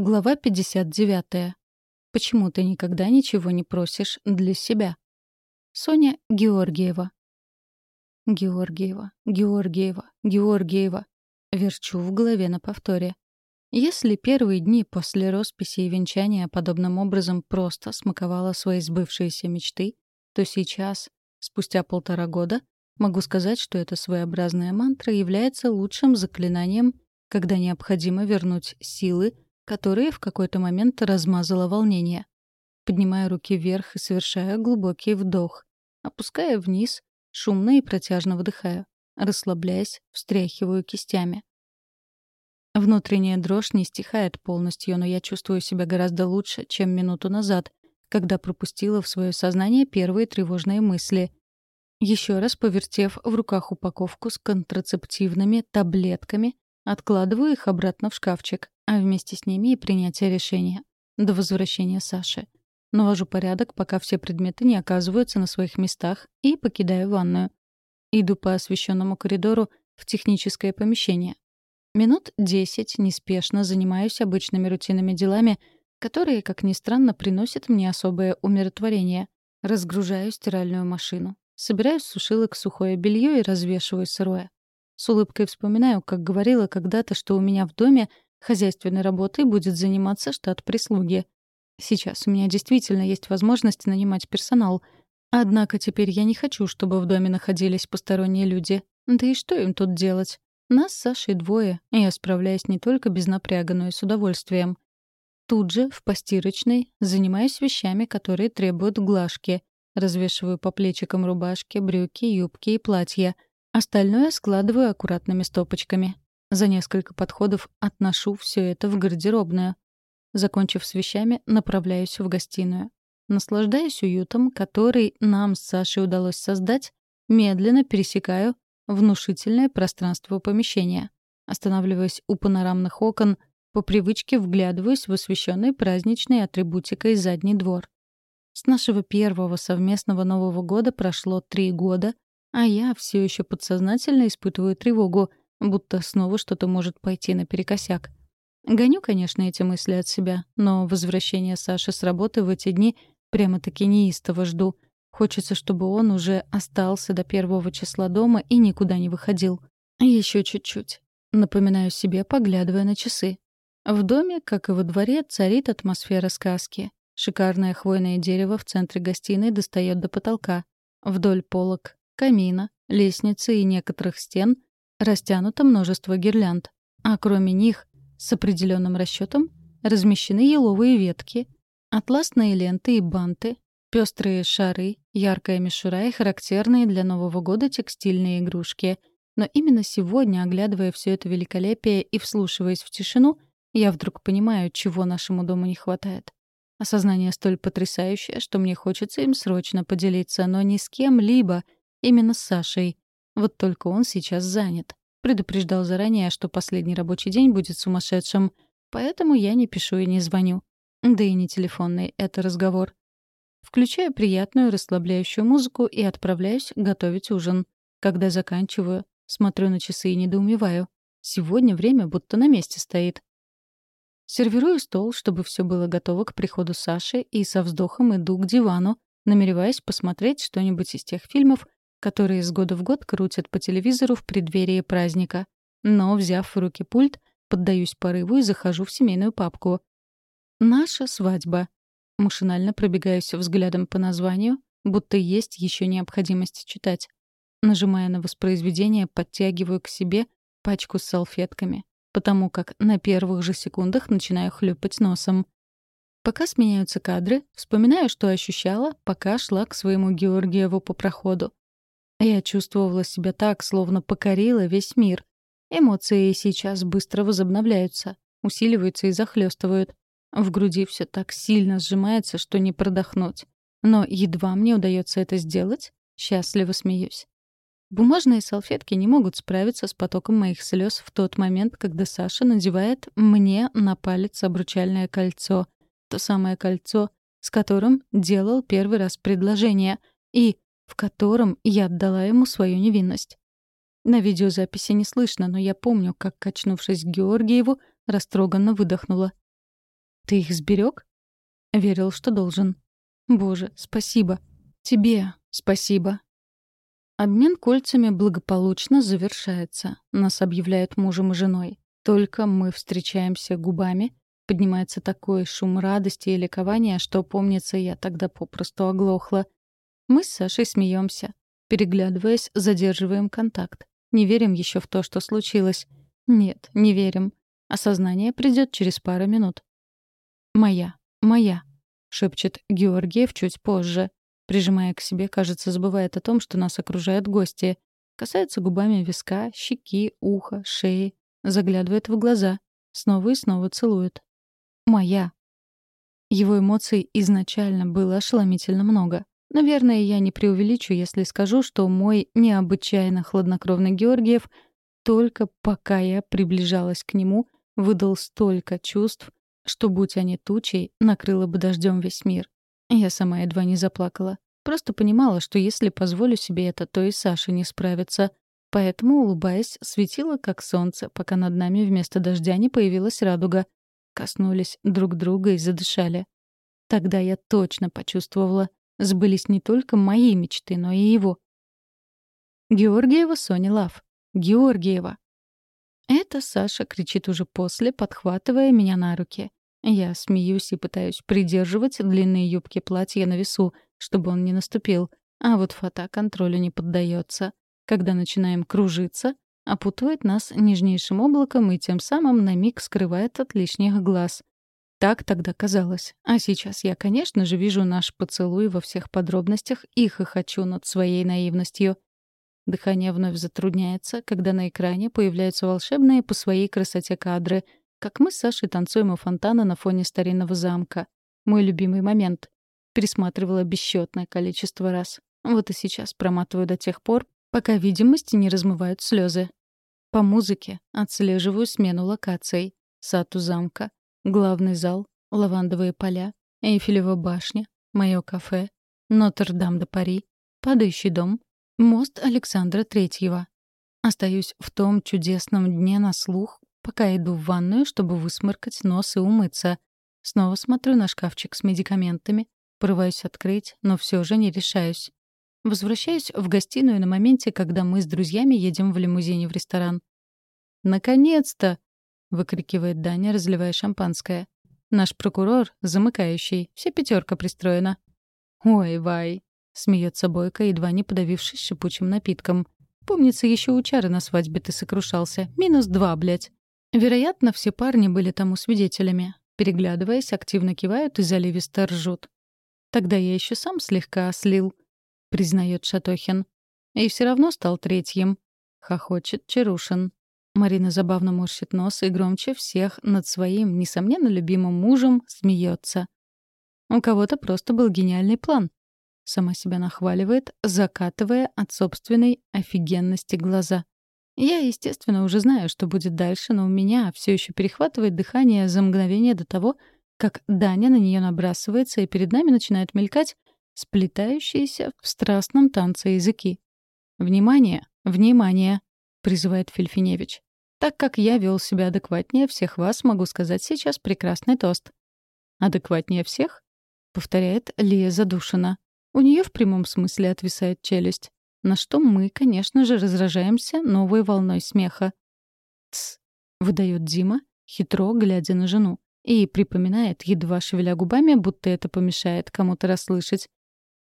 Глава 59. Почему ты никогда ничего не просишь для себя? Соня Георгиева. Георгиева, Георгиева, Георгиева. Верчу в голове на повторе. Если первые дни после росписи и венчания подобным образом просто смаковала свои сбывшиеся мечты, то сейчас, спустя полтора года, могу сказать, что эта своеобразная мантра является лучшим заклинанием, когда необходимо вернуть силы, которые в какой-то момент размазало волнение. Поднимая руки вверх и совершая глубокий вдох. Опуская вниз, шумно и протяжно выдыхаю. Расслабляясь, встряхиваю кистями. Внутренняя дрожь не стихает полностью, но я чувствую себя гораздо лучше, чем минуту назад, когда пропустила в свое сознание первые тревожные мысли. Еще раз повертев в руках упаковку с контрацептивными таблетками, откладываю их обратно в шкафчик а вместе с ними и принятие решения. До возвращения Саши. Навожу порядок, пока все предметы не оказываются на своих местах, и покидаю ванную. Иду по освещенному коридору в техническое помещение. Минут десять неспешно занимаюсь обычными рутинными делами, которые, как ни странно, приносят мне особое умиротворение. Разгружаю стиральную машину. Собираю с сушилок сухое белье и развешиваю сырое. С улыбкой вспоминаю, как говорила когда-то, что у меня в доме — Хозяйственной работой будет заниматься штат прислуги. Сейчас у меня действительно есть возможность нанимать персонал. Однако теперь я не хочу, чтобы в доме находились посторонние люди. Да и что им тут делать? Нас с Сашей двое, и я справляюсь не только без напряга, но и с удовольствием. Тут же, в постирочной, занимаюсь вещами, которые требуют глажки. Развешиваю по плечикам рубашки, брюки, юбки и платья. Остальное складываю аккуратными стопочками. За несколько подходов отношу все это в гардеробную. Закончив с вещами, направляюсь в гостиную. Наслаждаясь уютом, который нам с Сашей удалось создать, медленно пересекаю внушительное пространство помещения. Останавливаясь у панорамных окон, по привычке вглядываюсь в освещенный праздничной атрибутикой задний двор. С нашего первого совместного Нового года прошло три года, а я все еще подсознательно испытываю тревогу, будто снова что-то может пойти наперекосяк. Гоню, конечно, эти мысли от себя, но возвращение Саши с работы в эти дни прямо-таки неистово жду. Хочется, чтобы он уже остался до первого числа дома и никуда не выходил. Еще чуть-чуть. Напоминаю себе, поглядывая на часы. В доме, как и во дворе, царит атмосфера сказки. Шикарное хвойное дерево в центре гостиной достает до потолка. Вдоль полок, камина, лестницы и некоторых стен — растянуто множество гирлянд, а кроме них, с определенным расчетом, размещены еловые ветки, атласные ленты и банты, пестрые шары, яркая мишура и характерные для Нового года текстильные игрушки. Но именно сегодня, оглядывая все это великолепие и вслушиваясь в тишину, я вдруг понимаю, чего нашему дому не хватает. Осознание столь потрясающее, что мне хочется им срочно поделиться, но не с кем-либо, именно с Сашей. Вот только он сейчас занят. Предупреждал заранее, что последний рабочий день будет сумасшедшим, поэтому я не пишу и не звоню. Да и не телефонный это разговор. Включаю приятную расслабляющую музыку и отправляюсь готовить ужин. Когда заканчиваю, смотрю на часы и недоумеваю. Сегодня время будто на месте стоит. Сервирую стол, чтобы все было готово к приходу Саши, и со вздохом иду к дивану, намереваясь посмотреть что-нибудь из тех фильмов, которые из года в год крутят по телевизору в преддверии праздника. Но, взяв в руки пульт, поддаюсь порыву и захожу в семейную папку. «Наша свадьба». Машинально пробегаюсь взглядом по названию, будто есть еще необходимость читать. Нажимая на воспроизведение, подтягиваю к себе пачку с салфетками, потому как на первых же секундах начинаю хлюпать носом. Пока сменяются кадры, вспоминаю, что ощущала, пока шла к своему Георгиеву по проходу. Я чувствовала себя так, словно покорила весь мир. Эмоции сейчас быстро возобновляются, усиливаются и захлестывают. В груди все так сильно сжимается, что не продохнуть. Но едва мне удается это сделать, счастливо смеюсь. Бумажные салфетки не могут справиться с потоком моих слез в тот момент, когда Саша надевает мне на палец обручальное кольцо. То самое кольцо, с которым делал первый раз предложение. И в котором я отдала ему свою невинность. На видеозаписи не слышно, но я помню, как, качнувшись к Георгиеву, растроганно выдохнула. Ты их сберег? Верил, что должен. Боже, спасибо. Тебе спасибо. Обмен кольцами благополучно завершается. Нас объявляют мужем и женой. Только мы встречаемся губами, поднимается такой шум радости и ликования, что, помнится, я тогда попросту оглохла. Мы с Сашей смеемся. Переглядываясь, задерживаем контакт. Не верим еще в то, что случилось. Нет, не верим. Осознание придет через пару минут. «Моя, моя», — шепчет Георгиев чуть позже. Прижимая к себе, кажется, забывает о том, что нас окружают гости. Касается губами виска, щеки, уха, шеи. Заглядывает в глаза. Снова и снова целует. «Моя». Его эмоций изначально было ошеломительно много. Наверное, я не преувеличу, если скажу, что мой необычайно хладнокровный Георгиев только пока я приближалась к нему, выдал столько чувств, что, будь они тучей, накрыло бы дождем весь мир. Я сама едва не заплакала. Просто понимала, что если позволю себе это, то и Саша не справится. Поэтому, улыбаясь, светила, как солнце, пока над нами вместо дождя не появилась радуга. Коснулись друг друга и задышали. Тогда я точно почувствовала, сбылись не только мои мечты, но и его. Георгиева Соня Лав. Георгиева. Это Саша кричит уже после, подхватывая меня на руки. Я смеюсь и пытаюсь придерживать длинные юбки платья на весу, чтобы он не наступил. А вот фото контролю не поддается. Когда начинаем кружиться, опутывает нас нежнейшим облаком и тем самым на миг скрывает от лишних глаз. Так тогда казалось. А сейчас я, конечно же, вижу наш поцелуй во всех подробностях и хохочу над своей наивностью. Дыхание вновь затрудняется, когда на экране появляются волшебные по своей красоте кадры — как мы с Сашей танцуем у фонтана на фоне старинного замка. Мой любимый момент. Пересматривала бесчетное количество раз. Вот и сейчас проматываю до тех пор, пока видимости не размывают слезы. По музыке отслеживаю смену локаций. Сад у замка, главный зал, лавандовые поля, Эйфелева башня, мое кафе, Нотр-Дам-де-Пари, падающий дом, мост Александра Третьего. Остаюсь в том чудесном дне на слух, пока иду в ванную, чтобы высморкать нос и умыться. Снова смотрю на шкафчик с медикаментами, порываюсь открыть, но все же не решаюсь. Возвращаюсь в гостиную на моменте, когда мы с друзьями едем в лимузине в ресторан. «Наконец-то!» — выкрикивает Даня, разливая шампанское. «Наш прокурор, замыкающий, вся пятерка пристроена». «Ой, Вай!» — смеется Бойко, едва не подавившись шипучим напитком. «Помнится, еще у Чары на свадьбе ты сокрушался. Минус два, блядь». Вероятно, все парни были тому свидетелями. Переглядываясь, активно кивают и заливисто ржут. Тогда я еще сам слегка ослил, признает Шатохин. И все равно стал третьим. Хохочет Чарушин. Марина забавно морщит нос и громче всех над своим, несомненно, любимым мужем смеется. У кого-то просто был гениальный план. Сама себя нахваливает, закатывая от собственной офигенности глаза. Я, естественно, уже знаю, что будет дальше, но у меня все еще перехватывает дыхание за мгновение до того, как Даня на нее набрасывается, и перед нами начинают мелькать сплетающиеся в страстном танце языки. «Внимание! Внимание!» — призывает Фельфиневич. «Так как я вел себя адекватнее всех вас, могу сказать сейчас прекрасный тост». «Адекватнее всех?» — повторяет Лия задушина. У нее в прямом смысле отвисает челюсть. На что мы, конечно же, разражаемся новой волной смеха. «Тсс», — выдает Дима, хитро глядя на жену, и припоминает, едва шевеля губами, будто это помешает кому-то расслышать.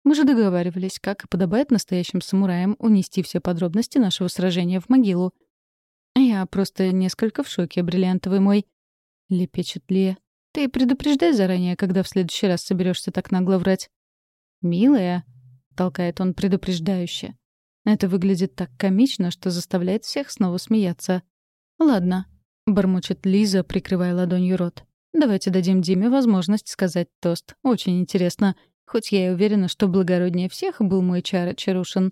Мы же договаривались, как и подобает настоящим самураям, унести все подробности нашего сражения в могилу. Я просто несколько в шоке, бриллиантовый мой. Лепечет Лия. Ты предупреждай заранее, когда в следующий раз соберешься так нагло врать. «Милая», — толкает он предупреждающе, это выглядит так комично, что заставляет всех снова смеяться. «Ладно», — бормочет Лиза, прикрывая ладонью рот. «Давайте дадим Диме возможность сказать тост. Очень интересно. Хоть я и уверена, что благороднее всех был мой Чара Чарушин».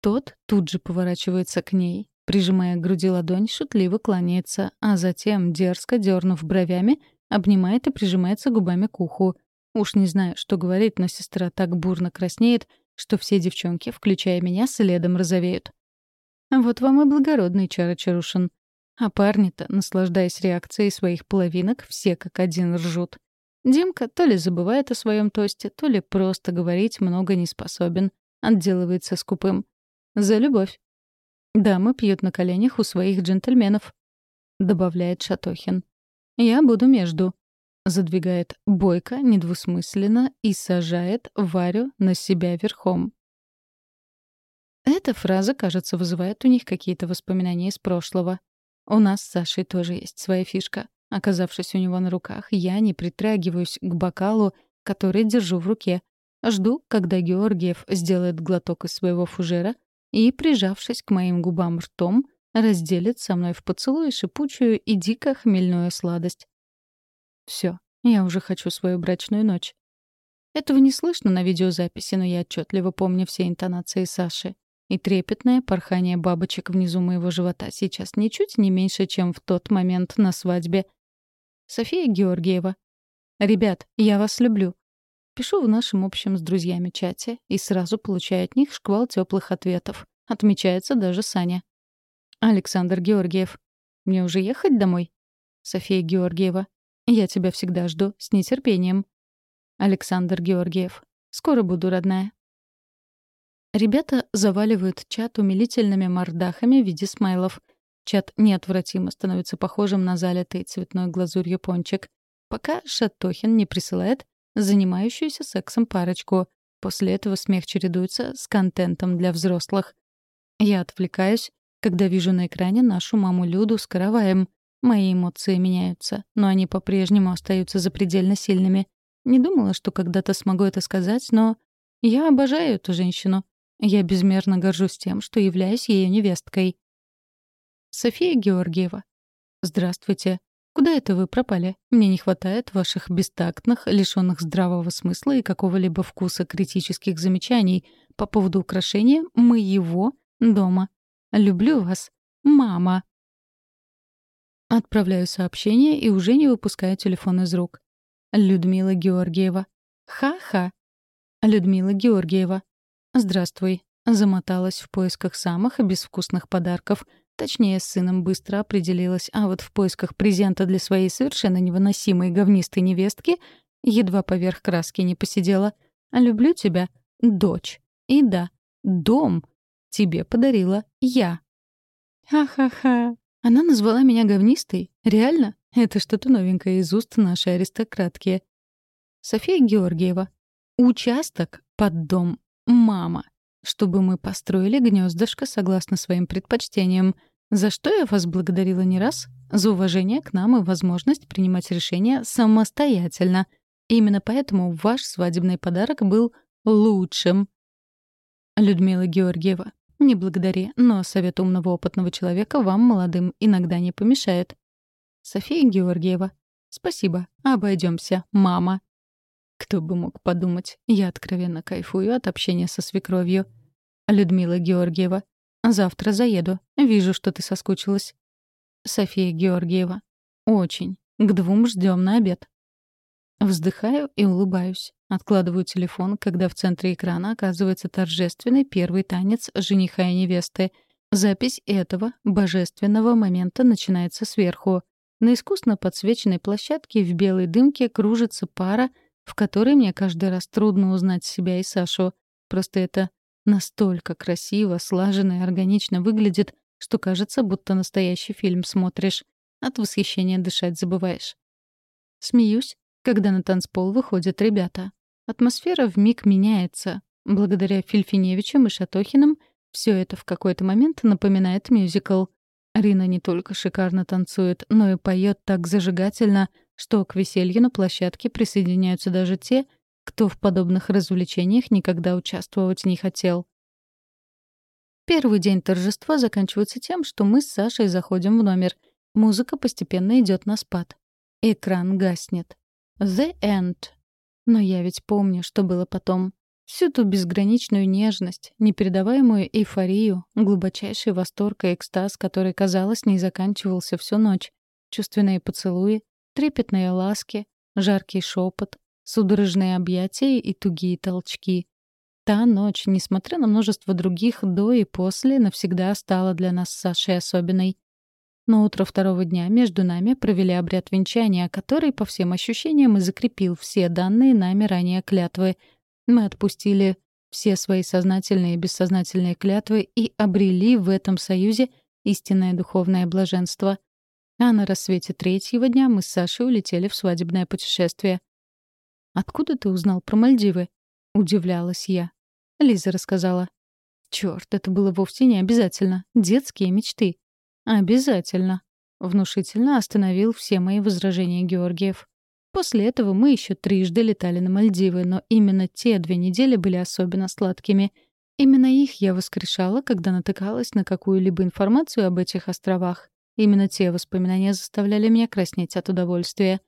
Тот тут же поворачивается к ней, прижимая к груди ладонь, шутливо кланяется, а затем, дерзко дернув бровями, обнимает и прижимается губами к уху. Уж не знаю, что говорит, но сестра так бурно краснеет — что все девчонки, включая меня, следом розовеют. «Вот вам и благородный Чара Чарушин», А парни-то, наслаждаясь реакцией своих половинок, все как один ржут. Димка то ли забывает о своем тосте, то ли просто говорить много не способен. Отделывается скупым. За любовь. Дамы пьют на коленях у своих джентльменов. Добавляет Шатохин. Я буду между. Задвигает бойко, недвусмысленно и сажает Варю на себя верхом. Эта фраза, кажется, вызывает у них какие-то воспоминания из прошлого. У нас с Сашей тоже есть своя фишка. Оказавшись у него на руках, я не притрагиваюсь к бокалу, который держу в руке. Жду, когда Георгиев сделает глоток из своего фужера и, прижавшись к моим губам ртом, разделит со мной в поцелуе шипучую и дико хмельную сладость. Все, я уже хочу свою брачную ночь. Этого не слышно на видеозаписи, но я отчетливо помню все интонации Саши. И трепетное порхание бабочек внизу моего живота сейчас ничуть не меньше, чем в тот момент на свадьбе. София Георгиева. «Ребят, я вас люблю». Пишу в нашем общем с друзьями чате и сразу получаю от них шквал теплых ответов. Отмечается даже Саня. Александр Георгиев. «Мне уже ехать домой?» София Георгиева. «Я тебя всегда жду, с нетерпением». Александр Георгиев. «Скоро буду, родная». Ребята заваливают чат умилительными мордахами в виде смайлов. Чат неотвратимо становится похожим на залитый цветной глазурью пончик. Пока Шатохин не присылает занимающуюся сексом парочку. После этого смех чередуется с контентом для взрослых. Я отвлекаюсь, когда вижу на экране нашу маму Люду с караваем. Мои эмоции меняются, но они по-прежнему остаются запредельно сильными. Не думала, что когда-то смогу это сказать, но я обожаю эту женщину. Я безмерно горжусь тем, что являюсь ее невесткой. София Георгиева. Здравствуйте. Куда это вы пропали? Мне не хватает ваших бестактных, лишенных здравого смысла и какого-либо вкуса критических замечаний по поводу украшения моего дома. Люблю вас, мама. Отправляю сообщение и уже не выпускаю телефон из рук. Людмила Георгиева. Ха-ха. Людмила Георгиева. «Здравствуй». Замоталась в поисках самых безвкусных подарков. Точнее, с сыном быстро определилась, а вот в поисках презента для своей совершенно невыносимой говнистой невестки едва поверх краски не посидела. «Люблю тебя, дочь. И да, дом тебе подарила я». «Ха-ха-ха». Она назвала меня говнистой? Реально? Это что-то новенькое из уст нашей аристократки. София Георгиева. Участок под дом «Мама, чтобы мы построили гнездышко согласно своим предпочтениям, за что я вас благодарила не раз, за уважение к нам и возможность принимать решения самостоятельно. именно поэтому ваш свадебный подарок был лучшим. Людмила Георгиева, не благодари, но совет умного опытного человека вам, молодым, иногда не помешает. София Георгиева, спасибо, обойдемся, мама. Кто бы мог подумать, я откровенно кайфую от общения со свекровью. Людмила Георгиева. Завтра заеду. Вижу, что ты соскучилась. София Георгиева. Очень. К двум ждем на обед. Вздыхаю и улыбаюсь. Откладываю телефон, когда в центре экрана оказывается торжественный первый танец жениха и невесты. Запись этого божественного момента начинается сверху. На искусно подсвеченной площадке в белой дымке кружится пара — в которой мне каждый раз трудно узнать себя и Сашу. Просто это настолько красиво, слаженно и органично выглядит, что кажется, будто настоящий фильм смотришь. От восхищения дышать забываешь. Смеюсь, когда на танцпол выходят ребята. Атмосфера вмиг меняется. Благодаря Фильфиневичам и Шатохиным все это в какой-то момент напоминает мюзикл. Рина не только шикарно танцует, но и поет так зажигательно — что к веселью на площадке присоединяются даже те, кто в подобных развлечениях никогда участвовать не хотел. Первый день торжества заканчивается тем, что мы с Сашей заходим в номер. Музыка постепенно идет на спад. Экран гаснет. The end. Но я ведь помню, что было потом. Всю ту безграничную нежность, непередаваемую эйфорию, глубочайший восторг и экстаз, который, казалось, не заканчивался всю ночь. Чувственные поцелуи, Трепетные ласки, жаркий шепот, судорожные объятия и тугие толчки. Та ночь, несмотря на множество других до и после, навсегда стала для нас с Сашей особенной. Но утро второго дня между нами провели обряд венчания, который, по всем ощущениям, и закрепил все данные нами ранее клятвы. Мы отпустили все свои сознательные и бессознательные клятвы и обрели в этом союзе истинное духовное блаженство. А на рассвете третьего дня мы с Сашей улетели в свадебное путешествие. «Откуда ты узнал про Мальдивы?» — удивлялась я. Лиза рассказала. Черт, это было вовсе не обязательно. Детские мечты. Обязательно. Внушительно остановил все мои возражения Георгиев. После этого мы еще трижды летали на Мальдивы, но именно те две недели были особенно сладкими. Именно их я воскрешала, когда натыкалась на какую-либо информацию об этих островах. Именно те воспоминания заставляли меня краснеть от удовольствия.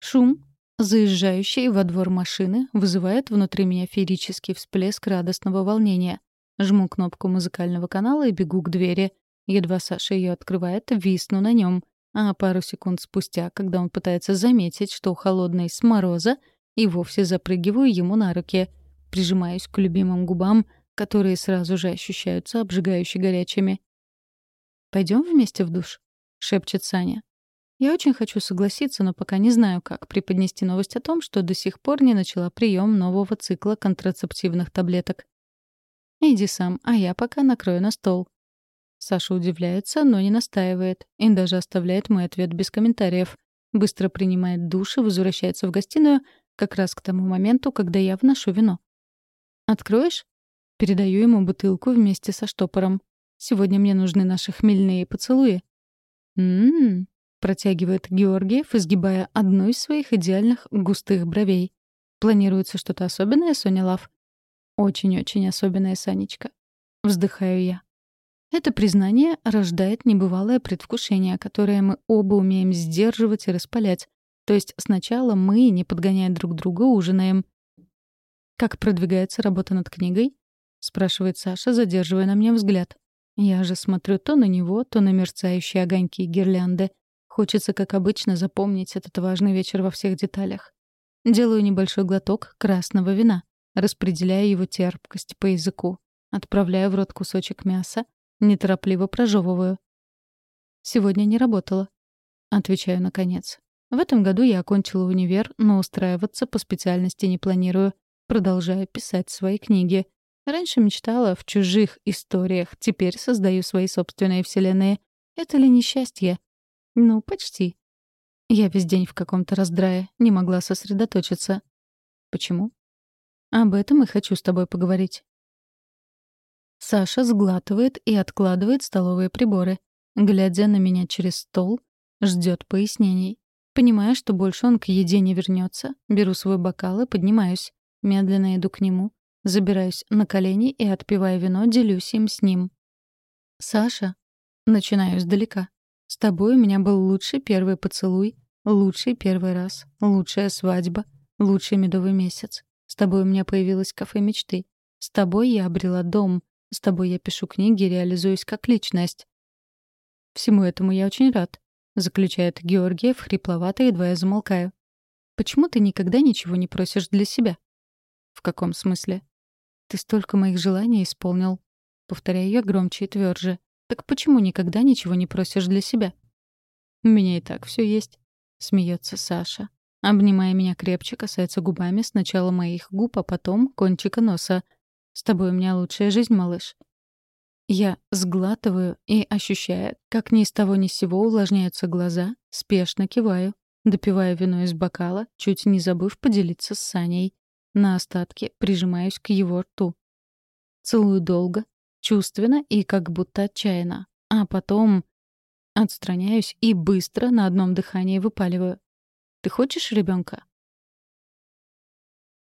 Шум, Заезжающий во двор машины вызывает внутри меня феерический всплеск радостного волнения. Жму кнопку музыкального канала и бегу к двери. Едва Саша ее открывает, висну на нем. А пару секунд спустя, когда он пытается заметить, что холодный с мороза, и вовсе запрыгиваю ему на руки. Прижимаюсь к любимым губам, которые сразу же ощущаются обжигающе горячими. «Пойдем вместе в душ?» — шепчет Саня. Я очень хочу согласиться, но пока не знаю, как преподнести новость о том, что до сих пор не начала прием нового цикла контрацептивных таблеток. «Иди сам, а я пока накрою на стол». Саша удивляется, но не настаивает, и даже оставляет мой ответ без комментариев. Быстро принимает душ и возвращается в гостиную как раз к тому моменту, когда я вношу вино. «Откроешь?» Передаю ему бутылку вместе со штопором. «Сегодня мне нужны наши хмельные поцелуи». «М-м-м», Протягивает Георгиев, изгибая одну из своих идеальных густых бровей. Планируется что-то особенное, Соня Лав? Очень-очень особенное, Санечка. Вздыхаю я. Это признание рождает небывалое предвкушение, которое мы оба умеем сдерживать и распалять. То есть сначала мы, не подгоняя друг друга, ужинаем. «Как продвигается работа над книгой?» — спрашивает Саша, задерживая на мне взгляд. Я же смотрю то на него, то на мерцающие огоньки гирлянды. Хочется, как обычно, запомнить этот важный вечер во всех деталях. Делаю небольшой глоток красного вина, распределяя его терпкость по языку, отправляю в рот кусочек мяса, неторопливо прожевываю. «Сегодня не работала», — отвечаю наконец. В этом году я окончила универ, но устраиваться по специальности не планирую. Продолжаю писать свои книги. Раньше мечтала в чужих историях, теперь создаю свои собственные вселенные. Это ли несчастье? Ну, почти. Я весь день в каком-то раздрае, не могла сосредоточиться. Почему? Об этом и хочу с тобой поговорить. Саша сглатывает и откладывает столовые приборы. Глядя на меня через стол, ждет пояснений. Понимая, что больше он к еде не вернется, беру свой бокал и поднимаюсь. Медленно иду к нему, забираюсь на колени и, отпивая вино, делюсь им с ним. «Саша?» Начинаю издалека. С тобой у меня был лучший первый поцелуй, лучший первый раз, лучшая свадьба, лучший медовый месяц. С тобой у меня появилось кафе мечты. С тобой я обрела дом. С тобой я пишу книги реализуюсь как личность. Всему этому я очень рад, заключает Георгиев хрипловато, едва я замолкаю. Почему ты никогда ничего не просишь для себя? В каком смысле? Ты столько моих желаний исполнил. Повторяю я громче и тверже. Так почему никогда ничего не просишь для себя? У меня и так все есть. Смеется Саша. Обнимая меня крепче, касается губами сначала моих губ, а потом кончика носа. С тобой у меня лучшая жизнь, малыш. Я сглатываю и, ощущая, как ни с того ни с сего увлажняются глаза, спешно киваю, допивая вино из бокала, чуть не забыв поделиться с Саней. На остатке прижимаюсь к его рту. Целую долго, чувственно и как будто отчаянно. А потом отстраняюсь и быстро на одном дыхании выпаливаю. «Ты хочешь ребенка?